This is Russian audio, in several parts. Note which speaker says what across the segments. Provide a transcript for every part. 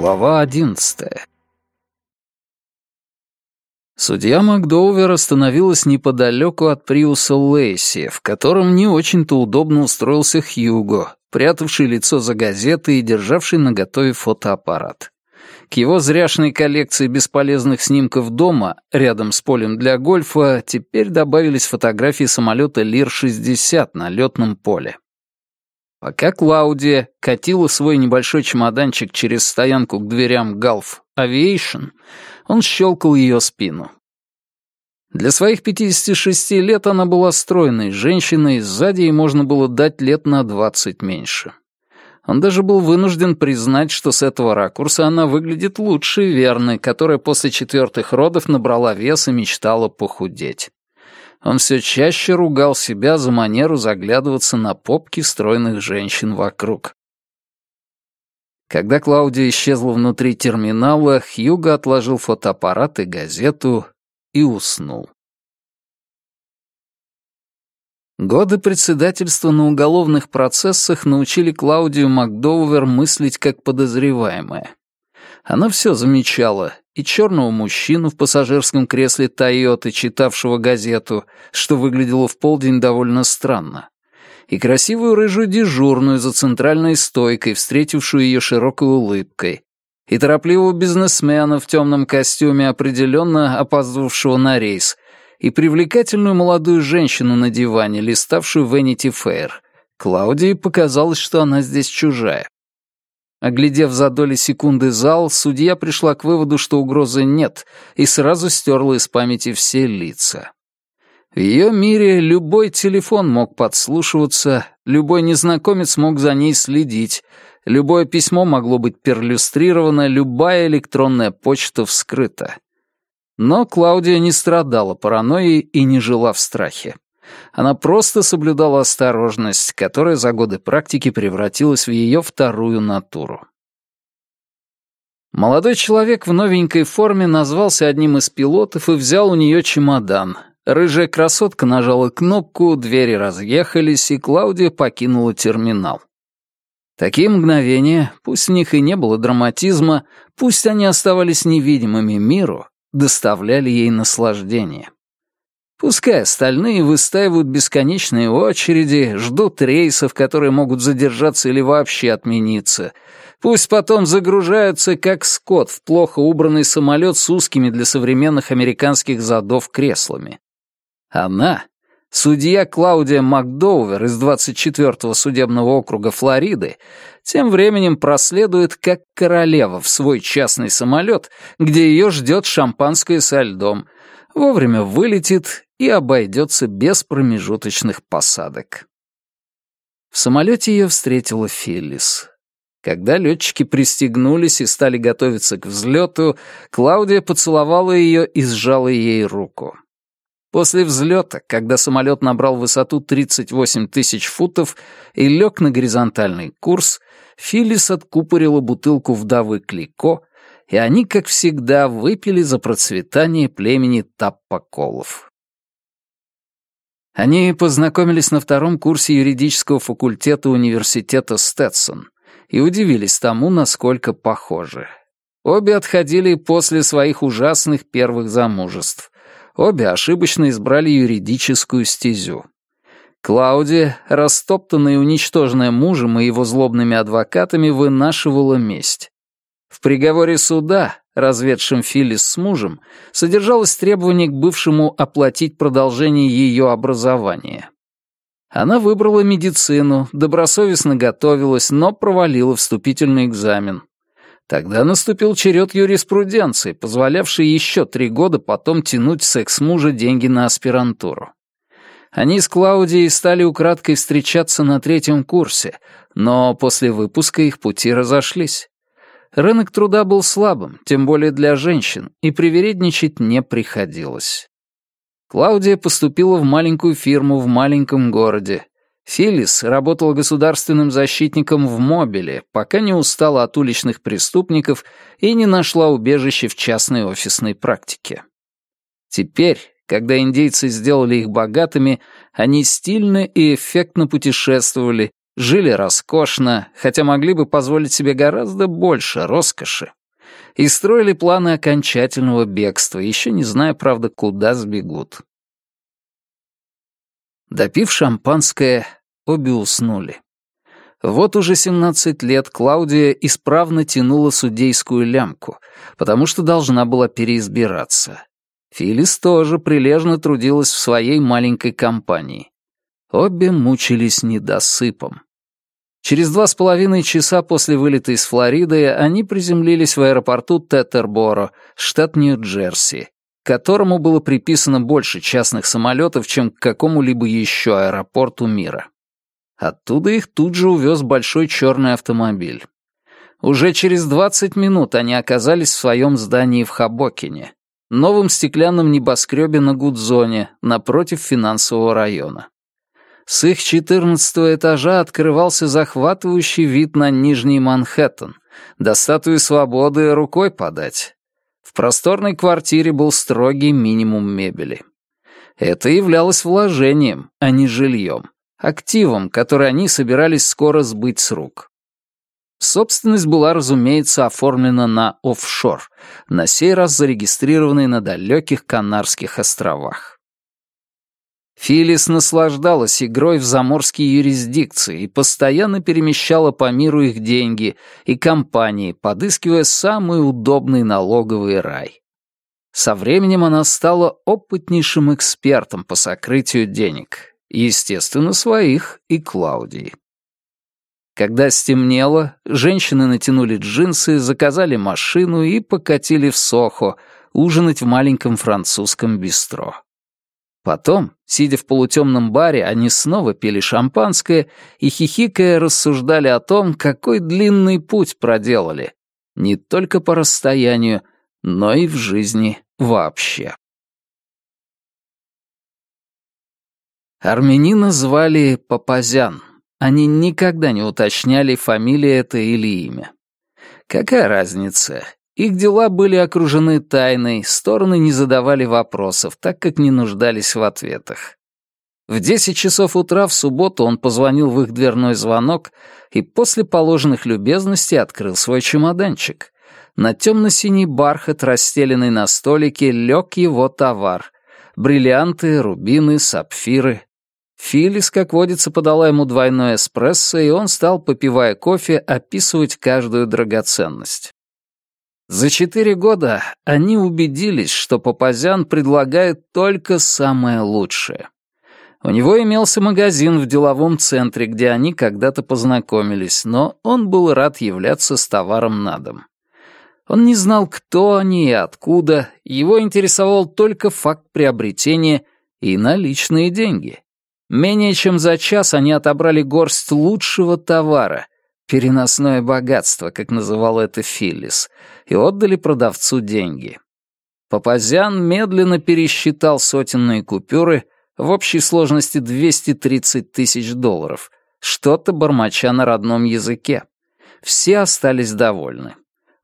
Speaker 1: Глава одиннадцатая. Судья Макдоувер остановилась неподалеку от Приуса Лейси, в котором не очень-то удобно устроился Хьюго, прятавший лицо за газетой и державший наготове фотоаппарат. К его зряшной коллекции бесполезных снимков дома, рядом с полем для гольфа, теперь добавились фотографии самолета Лир-60 на летном поле. Пока Клаудия катила свой небольшой чемоданчик через стоянку к дверям Gulf Aviation, он щелкал ее спину. Для своих 56 лет она была стройной женщиной, сзади ей можно было дать лет на 20 меньше. Он даже был вынужден признать, что с этого ракурса она выглядит лучше Верны, которая после четвертых родов набрала вес и мечтала похудеть он все чаще ругал себя за манеру заглядываться на попки стройных женщин вокруг. Когда Клаудия исчезла внутри терминала, Хьюго отложил фотоаппарат и газету и уснул. Годы председательства на уголовных процессах научили Клаудию Макдоувер мыслить как подозреваемая. Она все замечала, и черного мужчину в пассажирском кресле «Тойоты», читавшего газету, что выглядело в полдень довольно странно, и красивую рыжую дежурную за центральной стойкой, встретившую ее широкой улыбкой, и торопливого бизнесмена в темном костюме, определенно опаздывавшего на рейс, и привлекательную молодую женщину на диване, листавшую Vanity Fair. Клаудии показалось, что она здесь чужая. Оглядев за доли секунды зал, судья пришла к выводу, что угрозы нет, и сразу стерла из памяти все лица. В ее мире любой телефон мог подслушиваться, любой незнакомец мог за ней следить, любое письмо могло быть перлюстрировано, любая электронная почта вскрыта. Но Клаудия не страдала паранойей и не жила в страхе. Она просто соблюдала осторожность, которая за годы практики превратилась в ее вторую натуру. Молодой человек в новенькой форме назвался одним из пилотов и взял у нее чемодан. Рыжая красотка нажала кнопку, двери разъехались, и Клаудия покинула терминал. Такие мгновения, пусть в них и не было драматизма, пусть они оставались невидимыми миру, доставляли ей наслаждение. Пускай остальные выстаивают бесконечные очереди, ждут рейсов, которые могут задержаться или вообще отмениться. Пусть потом загружаются, как скот, в плохо убранный самолет с узкими для современных американских задов креслами. Она, судья Клаудия Макдоувер из 24-го судебного округа Флориды, тем временем проследует как королева в свой частный самолет, где ее ждет шампанское со льдом, вовремя вылетит и обойдется без промежуточных посадок. В самолете ее встретила Филлис. Когда летчики пристегнулись и стали готовиться к взлету, Клаудия поцеловала ее и сжала ей руку. После взлета, когда самолет набрал высоту 38 тысяч футов и лег на горизонтальный курс, Филлис откупорила бутылку вдовы Клико, и они, как всегда, выпили за процветание племени Таппоколов. Они познакомились на втором курсе юридического факультета университета Стэтсон и удивились тому, насколько похожи. Обе отходили после своих ужасных первых замужеств. Обе ошибочно избрали юридическую стезю. Клаудия, растоптанная и уничтоженная мужем и его злобными адвокатами, вынашивала месть. В приговоре суда разведшим Филлис с мужем, содержалось требование к бывшему оплатить продолжение ее образования. Она выбрала медицину, добросовестно готовилась, но провалила вступительный экзамен. Тогда наступил черед юриспруденции, позволявший еще три года потом тянуть секс-мужа деньги на аспирантуру. Они с Клаудией стали украдкой встречаться на третьем курсе, но после выпуска их пути разошлись. Рынок труда был слабым, тем более для женщин, и привередничать не приходилось. Клаудия поступила в маленькую фирму в маленьком городе. Филлис работала государственным защитником в Мобиле, пока не устала от уличных преступников и не нашла убежище в частной офисной практике. Теперь, когда индейцы сделали их богатыми, они стильно и эффектно путешествовали, жили роскошно, хотя могли бы позволить себе гораздо больше роскоши, и строили планы окончательного бегства, еще не зная, правда, куда сбегут. Допив шампанское, обе уснули. Вот уже 17 лет Клаудия исправно тянула судейскую лямку, потому что должна была переизбираться. Филис тоже прилежно трудилась в своей маленькой компании. Обе мучились недосыпом. Через два с половиной часа после вылета из Флориды они приземлились в аэропорту Теттерборо, штат Нью-Джерси, которому было приписано больше частных самолетов, чем к какому-либо еще аэропорту мира. Оттуда их тут же увез большой черный автомобиль. Уже через 20 минут они оказались в своем здании в Хабокине, новом стеклянном небоскребе на Гудзоне, напротив финансового района. С их четырнадцатого этажа открывался захватывающий вид на Нижний Манхэттен, до статуи свободы рукой подать. В просторной квартире был строгий минимум мебели. Это являлось вложением, а не жильем, активом, который они собирались скоро сбыть с рук. Собственность была, разумеется, оформлена на офшор, на сей раз зарегистрированный на далеких Канарских островах. Филис наслаждалась игрой в заморские юрисдикции и постоянно перемещала по миру их деньги и компании, подыскивая самый удобный налоговый рай. Со временем она стала опытнейшим экспертом по сокрытию денег, естественно, своих и Клаудии. Когда стемнело, женщины натянули джинсы, заказали машину и покатили в Сохо ужинать в маленьком французском бистро. Потом, сидя в полутемном баре, они снова пили шампанское и, хихикая, рассуждали о том, какой длинный путь проделали. Не только по расстоянию, но и в жизни вообще. Армянина звали Папазян. Они никогда не уточняли, фамилия это или имя. Какая разница, их дела были окружены тайной, стороны не задавали вопросов, так как не нуждались в ответах. В десять часов утра в субботу он позвонил в их дверной звонок и после положенных любезностей открыл свой чемоданчик. На темно-синий бархат, расстеленный на столике, лег его товар. Бриллианты, рубины, сапфиры. Филис, как водится, подала ему двойной эспрессо, и он стал, попивая кофе, описывать каждую драгоценность. За четыре года они убедились, что Папазян предлагает только самое лучшее. У него имелся магазин в деловом центре, где они когда-то познакомились, но он был рад являться с товаром на дом. Он не знал, кто они и откуда, его интересовал только факт приобретения и наличные деньги. Менее чем за час они отобрали горсть лучшего товара, переносное богатство, как называл это Филлис, и отдали продавцу деньги. Папазян медленно пересчитал сотенные купюры в общей сложности 230 тысяч долларов, что-то бормоча на родном языке. Все остались довольны.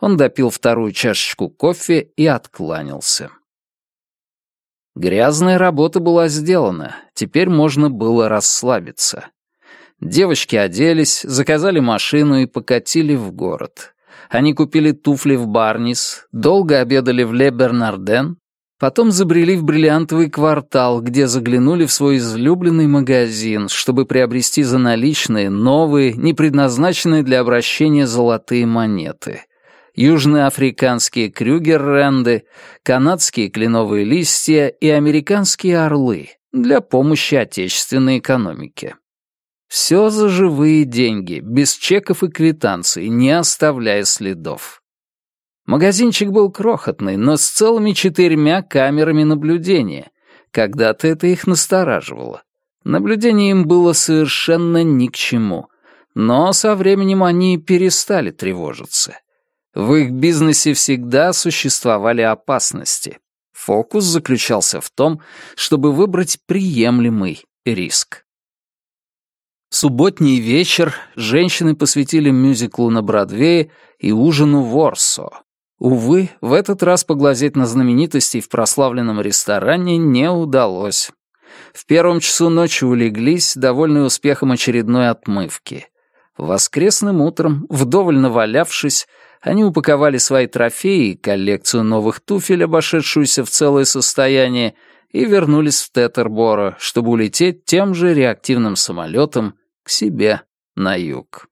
Speaker 1: Он допил вторую чашечку кофе и откланялся. Грязная работа была сделана, теперь можно было расслабиться. Девочки оделись, заказали машину и покатили в город. Они купили туфли в Барнис, долго обедали в Ле Бернарден, потом забрели в бриллиантовый квартал, где заглянули в свой излюбленный магазин, чтобы приобрести за наличные новые, не предназначенные для обращения золотые монеты. Южноафриканские крюгер-ренды, канадские кленовые листья и американские орлы для помощи отечественной экономике. Все за живые деньги, без чеков и квитанций, не оставляя следов. Магазинчик был крохотный, но с целыми четырьмя камерами наблюдения. Когда-то это их настораживало. Наблюдение им было совершенно ни к чему. Но со временем они перестали тревожиться. В их бизнесе всегда существовали опасности. Фокус заключался в том, чтобы выбрать приемлемый риск. Субботний вечер женщины посвятили мюзиклу на Бродвее и ужину в Орсо. Увы, в этот раз поглазеть на знаменитостей в прославленном ресторане не удалось. В первом часу ночи улеглись, довольные успехом очередной отмывки. Воскресным утром, вдоволь навалявшись, они упаковали свои трофеи и коллекцию новых туфель, обошедшуюся в целое состояние, и вернулись в Тетерборо, чтобы улететь тем же реактивным самолетом к себе на юг.